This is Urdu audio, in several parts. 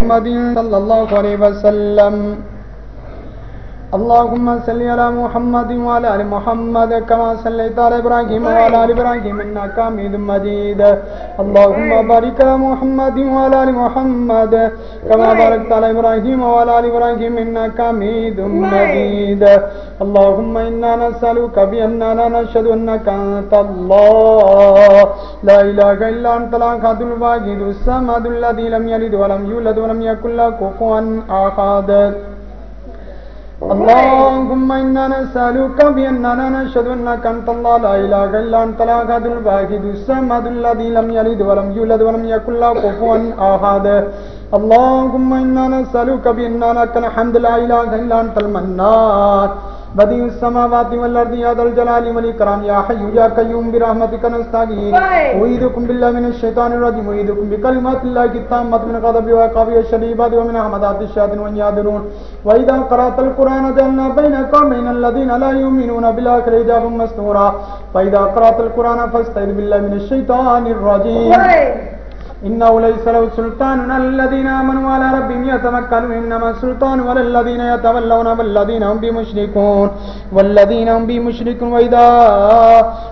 محمد صلى الله عليه وسلم اللهم صل على محمد وعلى ال محمد كما صليت على ابراهيم وعلى ال ابراهيم انك حميد مجيد. اللهم بارك على محمد وعلى ال محمد كما باركت على ابراهيم وعلى ال ابراهيم انك حميد مجيد. اللهم انا نسالك باننا نشهد انك انت الله. لا اله الا انت الاحد الواحد الصمد الذي لم يلد ولم يولد ولم يكن له كفوا احد اللهم إنا نسألك بأننا نشهد أنك أنت الله، لا إله إلا أنت الأحد الواحد الصمد الذي لم يلد ولم يولد ولم يكن له كفوا أحد. اللهم إنا نسألك بأن لك الحمد، لا إله إلا أنت المنان. بديع السماوات والأرض يا ذا الجلال والإكرام يا حي يا قيوم برحمتك نستغيث أعيذكم بالله من الشيطان الرجيم أعيذكم بكلمات الله التامة من غضب وعقاب الشديد ومن حمدات الشياطين وأن يهدرون وإذا قرأت القرآن جعلنا بينك وبين الذين لا يؤمنون بالآخرة حجابا مستورا فإذا قرأت القرآن فاستعذ بالله من الشيطان الرجيم. إنه ليس له سلطان. على الذين آمنوا على ربهم يتمكنون إنما السلطان على الذين يتولون والذين هم بمشركون. والذين هم بمشركون. وإذا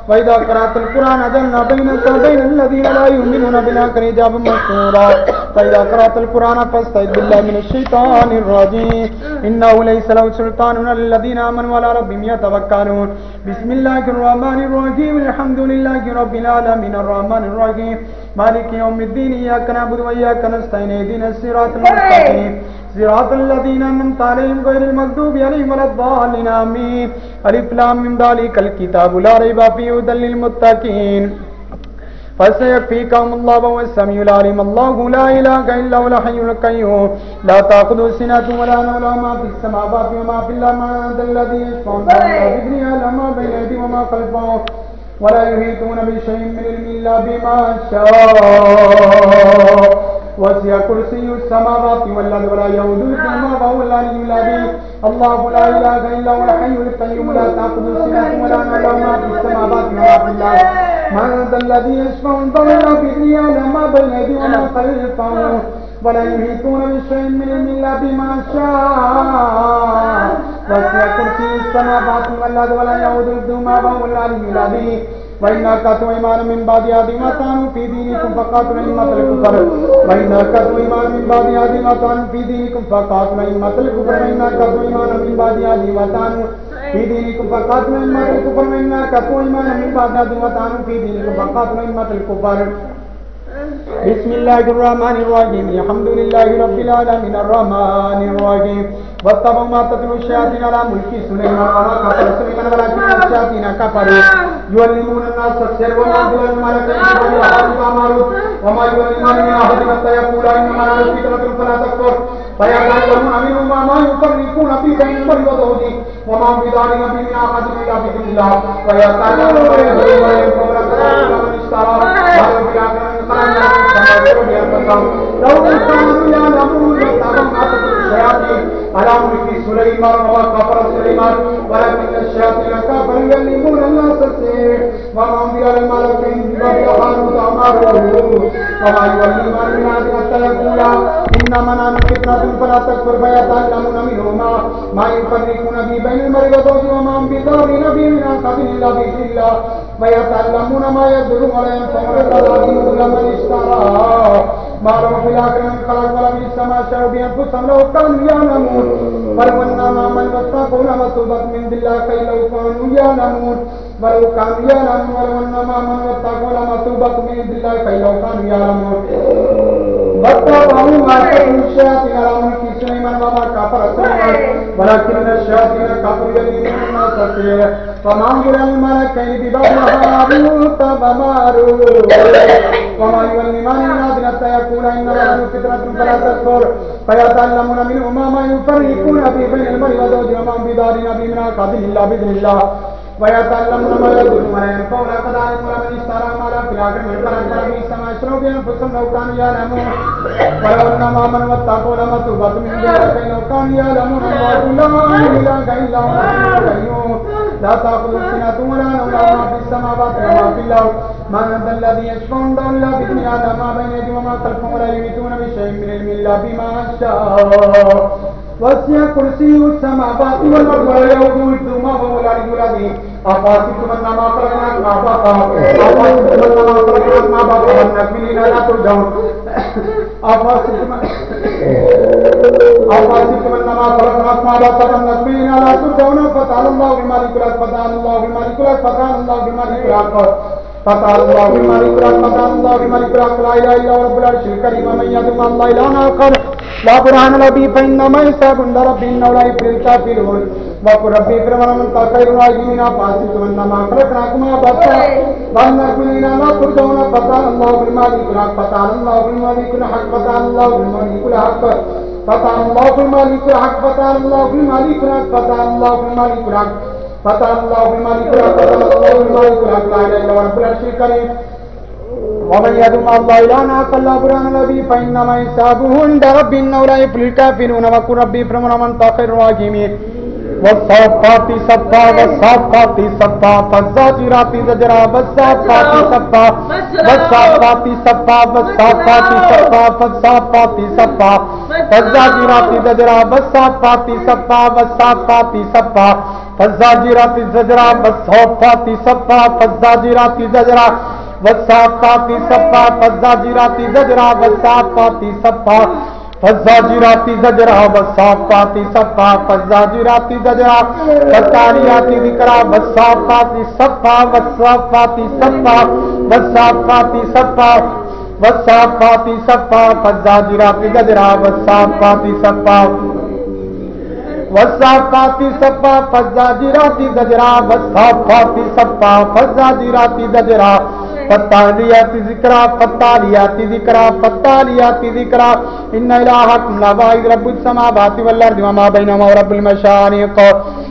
وإذا قرأت القرآن جعلنا بينك وبين الذين لا يؤمنون بالآخرة حجابا مستورا فإذا قرأت القرآن فاستعذ بالله من الشيطان الرجيم. إنه ليس له سلطان على الذين آمنوا على ربهم يتوكلون بسم الله الرحمن الرحيم. الحمد لله رب العالمين. الرحمن الرحيم. مالك يوم الدين إياك نعبد وإياك نستعين اهدنا الصراط المستقيم صراط الذين أنعمت عليهم غير المغضوب عليهم ولا الضالين آمين ألف لام ميم ذلك الكتاب لا ريب فيه هدى للمتقين فسيكفيكهم الله وهو السميع العليم الله لا اله الا هو الحي القيوم لا تاخذه سنه ولا نوم له ما في السماوات وما في ذا الذي يشفع عنده يعلم ما بين ايديهم وما خلفهم ولا يحيطون بشيء من علم الا بما شاء. وسع كرسي السماوات والارض ولا يؤوده حفظهما وهو العلي العظيم الله لا اله الا هو الحي القيوم. لا تاخذه سنه ولا نوم ما في السماوات وما في الارض من ذا الذي يشفع الا باذنه يعلم ما بين ايديهم وما خلفهم ولا يحيطون بشيء من علم الا بما شاء. وسع كرسي السماوات والارض ولا يؤوده حفظهما وهو العلي العظيم وإن أكثر إيمان من بعد هذه ما كانوا في دينكم فقاتلوا أئمة الكفر وإن أكثر إيمان من بعد هذه ما كانوا في دينكم فقاتلوا أئمة الكفر وإن أكثر إيمان من بعد هذه ما كانوا في دينكم فقاتلوا أئمة الكفر وإن أكثر إيمان من بعد هذه ما كانوا في دينكم فقاتلوا أئمة الكفر بسم الله الرحمن الرحيم. الحمد لله رب العالمين الرحمن الرحيم. واتبعوا ما تتلو الشياطين على ملك سليمان وما كفر سليمان ولكن الشياطين كفروا يعلمون الناس السر وما انزل الملكين وما ماروت وما يعلمان من احد حتى يقول انما نحن فتنة فلا تكفر فيتعلمون منهما ما يفرقون في بين المرء وزوجه وما هم بذلك من احد الا باذن الله ويتعلمون ما يضرهم ولا ينفعون من اشترى ما يوم لو كانوا يعلمون لاتبعوا ما تتلو الشياطين على ملك سليمان وما كفر سليمان ولكن الشياطين كفروا يعلمون الناس السحر وما هم الملكين بباب هاروت وماروت وما يعلمان من احد حتى يقولا انما نحن فتنة فلا تكفر فيتعلمون منهما ما يفرقون به بين المرء وزوجه وما هم بضارين به من احد الا باذن الله ويتعلمون ما يضر ولا ينفعون الذين من اشترى ما لهم في الآخرة من خلق ولا في السماء شاءوا بأنفسهم لو كانوا يعلمون ولو أنما من واتقوا لمثوبة من الله كي لو كانوا يعلمون ولو كانوا يعلمون ولو أنما من واتقوا لمثوبة من الله كي لو كانوا يعلمون واتبعوا ما تتلو الشياطين على ملك سليمان وما كفر سليمان ولكن الشياطين كفروا يعلمون الناس السحر فما انظر الملكين بباب هاروت وماروت وما يعلمان من حتى يقول انما نحن فتنة فلا تكفر فيتعلمون منهما ما يفرقون في بين المرء وزوجه وما هم بضارين به من عقاب الا باذن الله ويتعلمون ما يضر ولا ينفع ولا كذلك ولا من اشترى ما لا في الاخر من خلق ولا في السماء يشرب بانفسهم لو كانوا يعلمون ولو انما من واتقوا لما لمثوبة من ذلك لو كانوا يعلمون الله لا اله الا هو لا تاخذ سنة ولا نوم ما في السماوات وما في الارض ما يرد الذي يشفعون دون إلا بإذن ما بين يدي وما خلفهم ولا يميتون بشيء من علم إلا بما شاء. وسع كرسي السماوات والارض ولا يؤوده ما هو العلي العظيم أفاسدتم أنما خلقناكم ما أفاسدتم أنما خلقناكم عبثا وأنكم إلينا لا ترجعون. أفاسدتم أفاسدتم أنما خلقناكم لا ترجعون. فتعالى الله بما ذكرت فتعالى الله بما فتح اللہ مالک حق فتح اللہ مالک رکھ فتح اللہ مالک رکھ فتح الله بملك فتح الله بملك لا اله الا هو الفلك الكريم ومن يدم الله الى ناك الله بران الذي فانما حسابه عند رب انه لا يفلح الكافرون وقل ربي ارحمنا من تخير الراحمين والصافات صفا والصافات صفا فالزاجرات زجرا والصافات صفا والصافات صفا والصافات صفا فالصافات صفا فالزاجرات زجرا والصافات صفا والصافات صفا فالزاجرات زجرا والصافات صفا فالزاجرات زجرا والصافات صفا فالزاجرات زجرا والصافات صفا جی راتی گجرا بسا پاتی سپا فزا جی راتی گجرا پتا لیاتی ذکرا پتا لیاتی ذکرا پتا لیاتی ذکرا ان الہکم لواحد رب السماوات والارض وما بینہما رب المشارق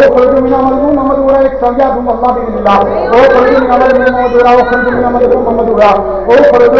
خرج من عمل من مدورا يكسر يا دوم الله بإذن الله أو خرج من عمل من مدورا أو خرج من عمل من مدورا أو خرج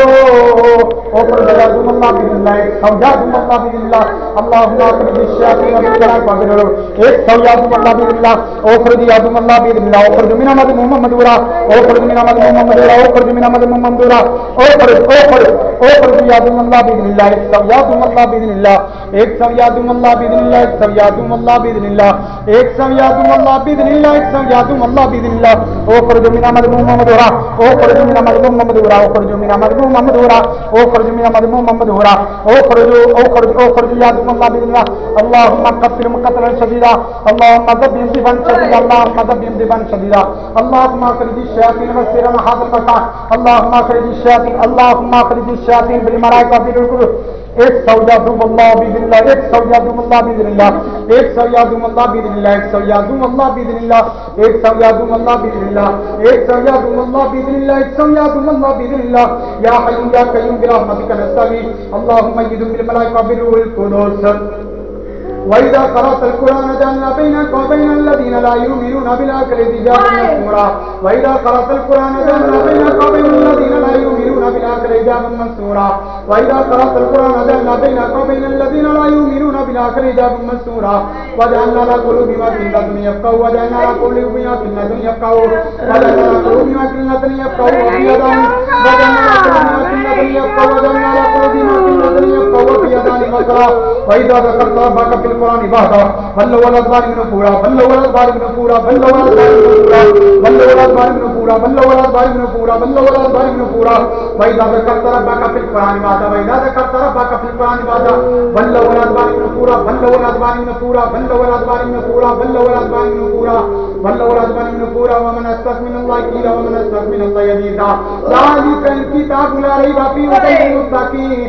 أو خرج يا دوم الله بإذن الله يكسر يا دوم الله بإذن الله الله هو أكبر الشياطين من جرائم بعدين لو يكسر يا دوم الله بإذن الله أو خرج يا دوم الله بإذن الله أو خرج من عمل من مدورا أو خرج من عمل من مدورا أو خرج من عمل من مدورا أو خرج أو خرج أو خرج يا دوم الله بإذن الله يكسر يا دوم الله بإذن الله ایک سم یادم اللہ بدن اللہ، ایک سم یادم اللہ بدن اللہ۔ ایک سم یادم اللہ بدن اللہ، ایک سم یادم اللہ بدن اللہ۔ او فرج مینا مذموم محمد ہورا، او فرج مینا مذموم محمد ہورا، او فرج مینا مذموم محمد ہورا، او فرج مینا مذموم محمد ہورا۔ او فرج او فرج او فرج یادم اللہ بدن اللہ۔ اللهم قتل مقتلا شديدا اللهم ذب انتفان شديدا اللهم ذب انتفان شديدا اللهم اخرج الشياطين من سير محاضر اللهم اخرج الشياطين اللهم اخرج الشياطين بالمرايكه في الكتب ایک سو یادوم اللہ باذن اللہ ایک سو یادوم اللہ باذن اللہ ایک سو یادوم اللہ باذن اللہ ایک سو یادوم اللہ باذن اللہ ایک سو یادوم اللہ باذن اللہ ایک سو یادوم اللہ باذن اللہ ایک سو یادوم اللہ باذن اللہ۔ یا حی یا قیوم برحمتک نستغیث اللهم اجد بالملائکہ بالروح القدس۔ وإذا قرأت القرآن جعلنا بينك وبين الذين لا يؤمنون بالآخرة حجابا مسطورا وإذا قرأت القرآن جعلنا بينك وبين الذين لا يؤمنون بالآخرة حجابا مسطورا وإذا قرأت القرآن جعلنا بينك وبين الذين لا يؤمنون بالآخرة حجابا مسطورا وجعلنا على قلوبهم أكنة يفقهوا وجعلنا على قلوبهم أكنة يفقهوا وجعلنا على قلوبهم أكنة يفقهوا وفي أذانهم وجعلنا فإذا ذكرت ربك في القرآن بهدا بل هو الأدبار من فوراً بل هو الأدبار من فوراً بل هو الأدبار من فوراً بل هو الأدبار من فوراً بل هو الأدبار من فوراً فإذا ذكرت ربك في القرآن بهدا فإذا ذكرت ربك في القرآن بهدا بل هو الأدبار من فوراً بل هو الأدبار من فوراً بل هو الأدبار من فوراً بل هو الأدبار من فوراً والله رضوان من پورا ومن استق من الله کیلا ومن استق من الله یزیدا ذالک الکتاب لا ریب فیه هدى للمتقین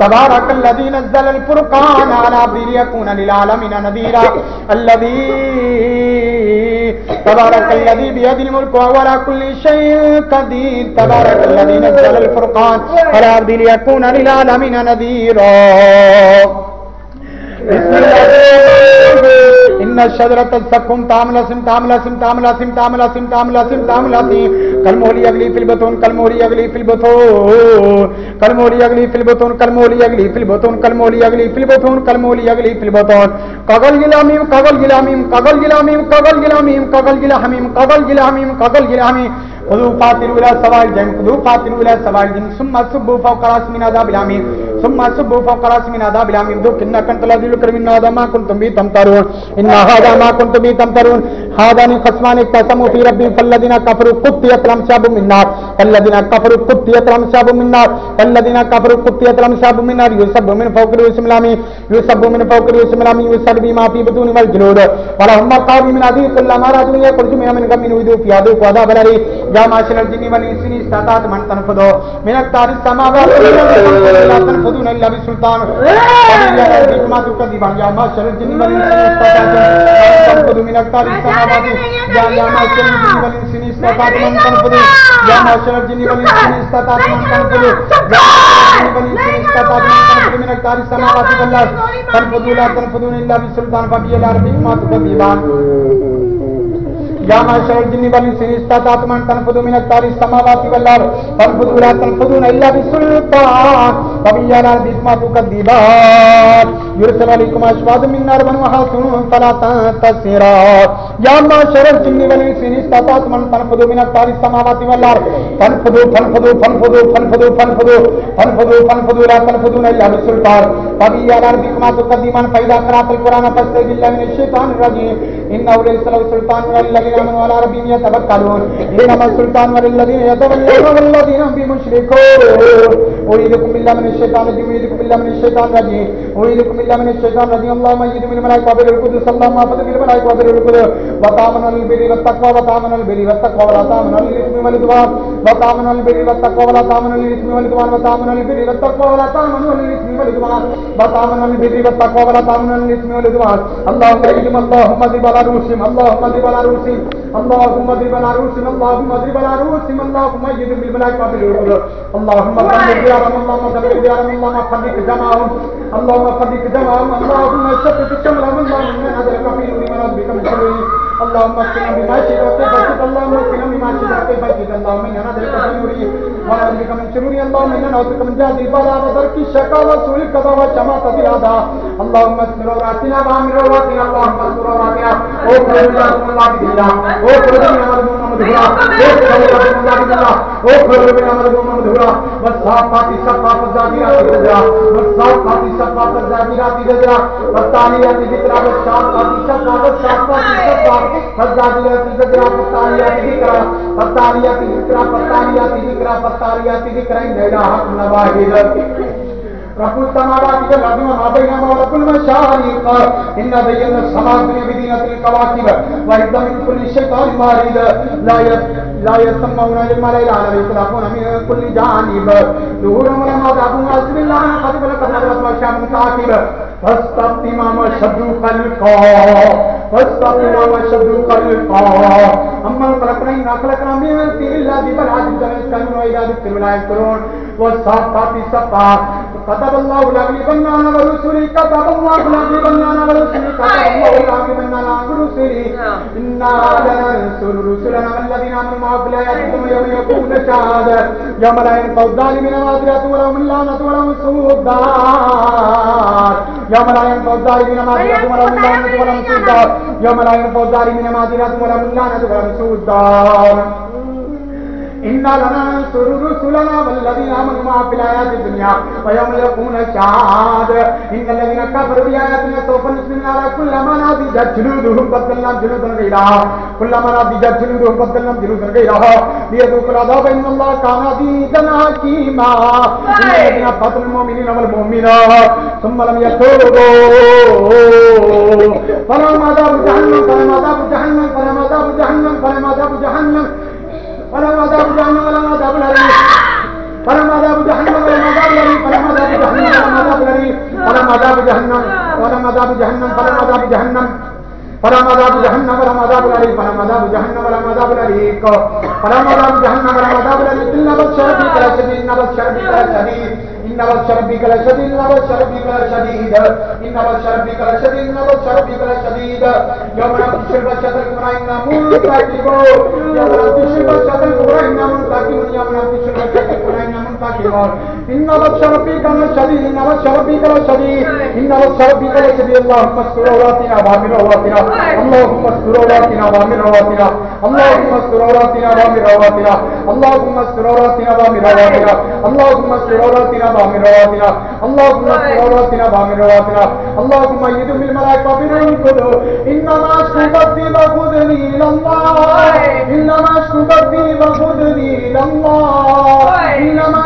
تبارك الذي نزل الفرقان على عبده ليكون للعالمين نذيرا الذي تبارك الذي بيد الملك وهو على كل شيء قدير تبارك الذي نزل الفرقان على عبده ليكون للعالمين نذيرا بسم الله ان الشجرة الزقوم تعمل اسم تعمل اسم تعمل اسم تعمل اسم تعمل اسم تعمل اسم كالمهل يغلي في البطون كالمهل يغلي في البطون كالمهل يغلي في البطون كالمهل يغلي في البطون كالمهل يغلي في البطون كالمهل يغلي في البطون قغل جلاميم قغل جلاميم قغل جلاميم قغل جلاميم قغل جلاميم قغل جلاميم قغل جلاميم خذوا قاتلوا الى سواء الجحيم خذوا قاتلوا الى سواء الجحيم ثم صبوا فوق راس من عذاب الحميم۔ ثم صبوا فوق راس من عذاب الحميم ذوق انك انت الذي ذكر من هذا ما كنتم به تمترون. ان هذا ما كنتم به تمترون. هذان خصمان اقتسموا في ربهم فالذين كفروا قطعت لهم شاب من نار الذين كفروا قطعت لهم شاب من نار الذين كفروا قطعت لهم شاب من نار يصب من فوق رؤوس الامي يصب من فوق رؤوس الامي يسر بما في بطون والجلود. ولهم مقام من عذاب كلما رادوا يخرج من من غم يذوق في عذاب عذاب الالم يا معشر الجن والانس ان استطعت من تنفذوا. من اقطار السماوات لا تنفذون الا بسلطان ما تكذبان يا معشر الجن والانس من اقطار السماوات يا معشر الجن والانس ان استطعتم ان تنفذوا يا معشر الجن والانس استطعتم ان تنفذوا من اقطار السماوات والارض تنفذوا لا تنفذون الا بسلطان فبي الارض ما تكذبان يا معشر الجن والانس ان استطعتم ان تنفذوا من اقطار السماوات والارض فانفذوا لا تنفذون الا بسلطان فبي الارض ما تكذبان يرسل عليكم اشواظ من نار وحاصن فلا تنتصرا يا معشر الجن والانس ان استطعتم ان تنفذوا من اقطار السماوات والارض تنفذوا تنفذوا تنفذوا تنفذوا تنفذوا تنفذوا تنفذوا لا تنفذون الا بسلطان فبي الارض ما تكذبان فاذا قرات القران فاستعذ بالله من الشيطان الرجيم انه ليس له سلطان ولا الذين امنوا على ربهم يتوكلون انما السلطان وللذين يتولون والذين هم بمشركون اريدكم بالله من الشيطان الرجيم اريدكم بالله من الشيطان الرجيم اريدكم بالله من الشيطان الرجيم اللهم ايد من الملائكه وبر القدس اللهم احفظ بالملائكه وبر القدس وتامن البر والتقوى وتامن البر والتقوى ولا تامن الاثم والعدوان وتامن البر والتقوى ولا تامن الاثم والعدوان وتامن البر والتقوى ولا تامن الاثم والعدوان وتامن البر والتقوى ولا تامن الاثم والعدوان اللهم ايد اللهم ذب على رؤوسهم اللهم ذب على رؤوسهم اللهم على رؤوسهم اللهم على رؤوسهم اللهم ايد بالملائكه بالرسل اللهم فرق ديارهم اللهم فرق ديارهم اللهم فرق جمعهم اللهم فرق جمعهم اللهم شتت شملهم اللهم انا نذرك في نور ربك من شره اللهم اكفنا بما شئت وكيف اللهم اكفنا بما شئت وكيف اللهم انا نذرك في نوره بك من شروري اللهم انا نعوذك من جهد. البلاء ودرك الشقاء وسوء القضاء وشماتة الاعداء اللهم استر عوراتنا وامن عوراتنا اللهم استر عوراتنا واخرج لنا من الله بدنا واخرج لنا مذموما مدهورا واخرج لنا من الله بدنا واخرج لنا مذموما مدهورا والصافات صفات الزاجرات زجرا والصافات صفات الزاجرات زجرا والتاليات ذكرا والصافات صفات والصافات صفات والزاجرات زجرا والتاليات ذكرا والتاليات ذكرا والتاليات ذكرا والتاليات ذكرا إن إله إلا واحد رب السماوات والارض وما بينهما ورب المشارق ان زينا السماء الدنيا بزينة الكواكب وعند من كل شيطان مارد لا لا يسمعون للملائكة الاعلى يخلقون من كل جانب ظهورهم ولما ذهبوا بسم الله قد بلغت نظرة وشام كاكب فاستقم ما شد خلقا فاستقم ما شد خلقا اما خلقنا ان خلقنا من طين الله بل عجب يسكنون واذا ذكروا لا يذكرون والصافات صفا كتب الله لاغلبن انا ورسلي كتب الله لاغلبن انا ورسلي كتب الله لاغلبن انا ورسلي. انا لننصر رسلنا والذين امنوا معه في الايات يوم يقوم الشهاده يوم لا ينفع الظالمين معذرة ولهم اللعنة ولهم سوء الدار يوم لا ينفع الظالمين معذرة ولهم اللعنة ولهم سوء الدار يوم لا ينفع الظالمين معذرة ولهم اللعنة ولهم سوء الدار إنا لننصر رسلنا والذين آمنوا معه في الحياة الدنيا ويوم يقوم الشهاد إن الذين كفروا بآياتنا سوف نسلم على كل ما نضجت جلودهم بدلنا جلودا غيرها كل ما نضجت جلودهم بدلنا جلودا غيرها ليذوقوا العذاب إن الله كان عزيزا حكيما إن الذين قتلوا المؤمنين والمؤمنات ثم لم يتوبوا فلهم عذاب جهنم فلهم عذاب جهنم فلهم عذاب جهنم فلهم عذاب جهنم فلم عذاب جهنم ولم عذاب الهريق پرم عذاب جهنم والا عذاب الهريق فلم عذاب جهنم ولم عذاب الهريق فلم عذاب جهنم ولم عذاب جهنم فلم عذاب جهنم فلم عذاب جهنم ولم عذاب الهريق فلم عذاب جهنم ولم عذاب الهريق فلم عذاب جهنم ولم عذاب الهريق إلا بشر بك لسبيل إن بشر بك لسبيل ان شربی کل شدید نو شربی کل شدید ان شربی کل شدید نو شربی کل شدید منتقمون إن بطش ربك لشديد إن بطش ربك لشديد إن بطش ربك لشديد اللهم استر عوراتنا وامن عوراتنا. اللهم استر عوراتنا وامن عوراتنا. اللهم استر عوراتنا وامن عوراتنا. اللهم استر عوراتنا وامن عوراتنا. اللهم استر عوراتنا وامن عوراتنا. اللهم استر عوراتنا وامن عوراتنا. اللهم الله. الله.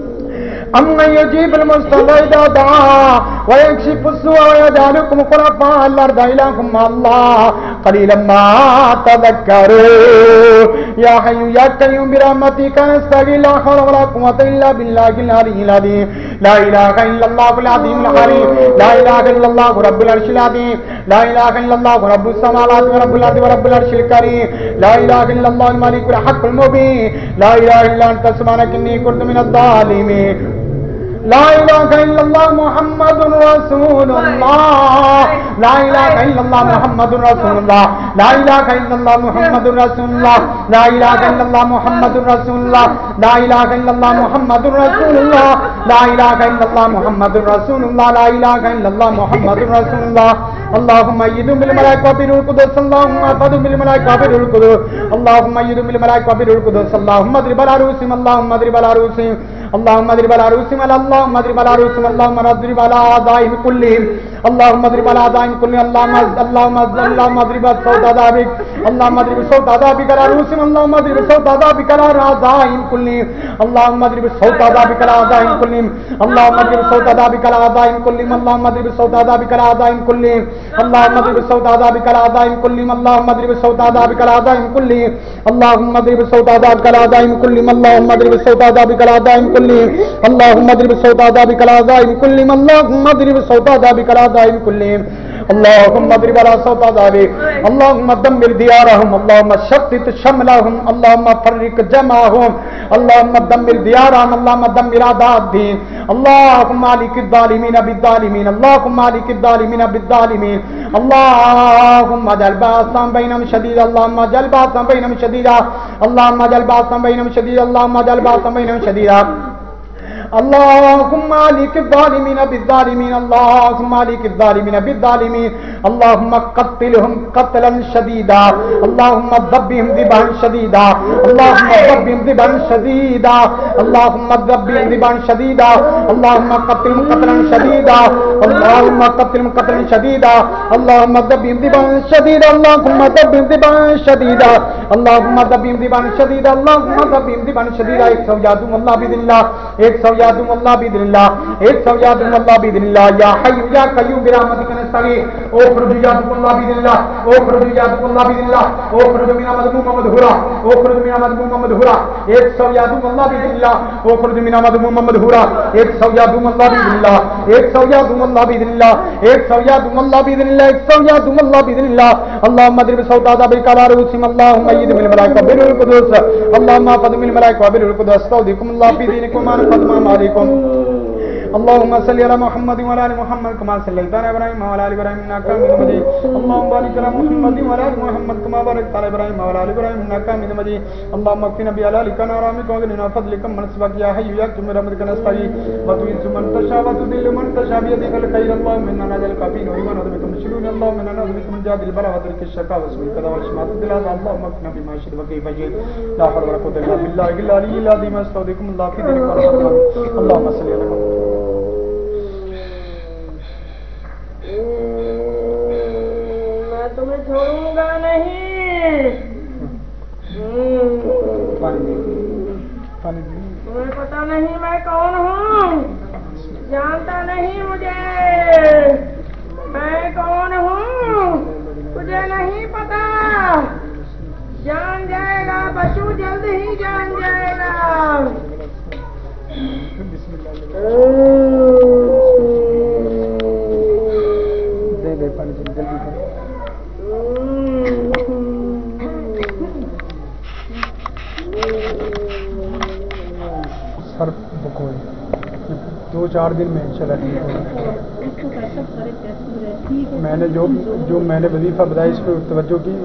الناس أمن يجيب المستضعف دعا ويكشف السوء ويجعلكم خلفاء الأرض إلهكم الله قليلا ما تذكروا يا حي يا قيوم برحمتك نستغيث لا حول ولا قوة إلا بالله العلي العظيم لا إله إلا الله العظيم الحليم لا إله إلا الله رب العرش العظيم لا إله إلا الله رب السماوات ورب الأرض ورب العرش الكريم لا إله إلا الله الملك الحق المبين لا إله إلا أنت سبحانك إني كنت من الظالمين لا الہ الا اللہ محمد رسول اللہ لا الہ الا اللہ محمد رسول اللہ لا الہ الا اللہ محمد رسول اللہ لا الہ الا اللہ محمد رسول اللہ لا الہ الا اللہ محمد رسول اللہ لا الہ الا اللہ محمد رسول اللہ لا الہ الا اللہ محمد رسول اللہ اللهم ايد بالملائكه القدس. اللهم اطد بالملائكه القدس. اللهم ايد بالملائكه القدس. اللهم ادرب على رؤوسهم اللهم ادرب على رؤوسهم اللهم اضرب على رؤوسهم اللهم اضرب على رؤوسهم اللهم اضرب على اعدائهم كلهم اللهم اضرب على اعدائهم كلهم اللهم اللهم اللهم اضرب صوت عذابك اللهم اضرب صوت عذابك على رؤوسهم اللهم اضرب صوت عذابك على اعدائهم كلهم اللهم اضرب صوت عذابك على اعدائهم كلهم اللهم اضرب صوت عذابك على اعدائهم كلهم اللهم اضرب صوت عذابك على اعدائهم كلهم اللهم اضرب صوت عذابك على اعدائهم كلهم اللهم اضرب صوت عذابك على اعدائهم كلهم اللهم اضرب صوت عذابك على اعدائهم كلهم اللهم اضرب صوت عذابك على اعدائهم كلهم اللهم اضرب صوت عذابك على اعدائهم كلهم. اللهم اضرب صوت عذابك على اعدائهم كلهم. اللهم اضرب على صوت عذابك اللهم دمر ديارهم. اللهم شتت شملهم. اللهم فرق جمعهم. اللهم دمر ديارهم. اللهم دمر اعداء الدين اللهم مالك الظالمين بالظالمين. اللهم مالك الظالمين بالظالمين. اللهم اجعل باسا بينهم شديدا. اللهم اجعل باسا بينهم شديدا. اللهم اجعل باسا بينهم شديدا. اللهم اجعل باسا بينهم شديدا. اللهم مالك الظالمين بالظالمين، اللهم مالك الظالمين بالظالمين، اللهم قتلهم قتلا شديدا، اللهم ذبهم ذبا شديدا، اللهم ذبهم ذبا شديدا، اللهم ذبهم ذبا شديدا، اللهم قتلهم قتلا شديدا، اللهم قتلهم قتلا شديدا، اللهم ذبهم ذبا شديدا، اللهم ذبهم ذبا شديدا، اللهم ذبهم ذبا شديدا، اللهم ذبهم ذبا شديدا 100 جادو اللہ باذن الله 100 سمجھاتم تم اللہ باذن اللہ ایک سمجھاتم یا تم اللہ باذن اللہ، یا حی یا قیوم برحمتک نستغیث او خرج یا تم اللہ باذن اللہ، او خرج یا تم اللہ باذن اللہ، او خرج من مذموم مدحورا او خرج من مذموم مدحورا ایک سمجھاتم یا تم اللہ باذن اللہ، او خرج من مذموم مدحورا ایک سمجھاتم یا تم اللہ باذن اللہ ایک سو یا دم اللہ بإذن اللہ، ایک سو یا دم اللہ بإذن اللہ، ایک سو یا دم اللہ بإذن اللہ۔ اللهم اضرب صوت عذاب الكلار وسم اللهم ايد من الملائكه بالقدس اللهم فضل من الملائكه بالقدس استودعكم الله في دينكم وما نفض ما عليكم اللهم صل على محمد وعلى ال محمد كما صليت على ابراهيم وعلى ال ابراهيم انك حميد مجيد. اللهم بارك على محمد وعلى ال محمد كما باركت على ابراهيم وعلى ال ابراهيم انك حميد مجيد. اللهم اكفنا بحلالك عن حرامك واغننا بفضلك من سبك يا حي يا قيوم برحمتك نستغيث وتعز من تشاء وتذل من تشاء بيدك الخير. اللهم انا نسالك في نور ونعوذ بك من شرور اللهم انا نعوذ بك من جهد البلاء وترك الشقاء وسوء القضاء وشماتة الدلال اللهم اكفنا بما شئت وكيف شئت. لا حول ولا قوة الا بالله العلي العظيم. استودعكم الله في دينكم اللهم صل على محمد. نہیں میں کون ہوں؟ جانتا نہیں مجھے۔ میں کون ہوں؟ تجھے نہیں پتا۔ جان جائے گا بچو جلد ہی جان جائے گا۔ چار دن میں چلا میں نے جو جو میں نے وظیفہ بتایا اس پہ توجہ کی۔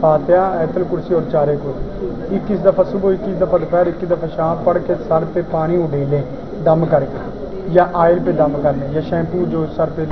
فاتحہ، ایت الکرسی اور چارے کو۔ اکیس دفعہ صبح، اکیس دفعہ دوپہر، اکیس دفعہ شام پڑھ کے سر پہ پانی اڈیلیں، دم کر کے، یا آئل پہ دم کر لیں، یا شیمپو جو سر پہ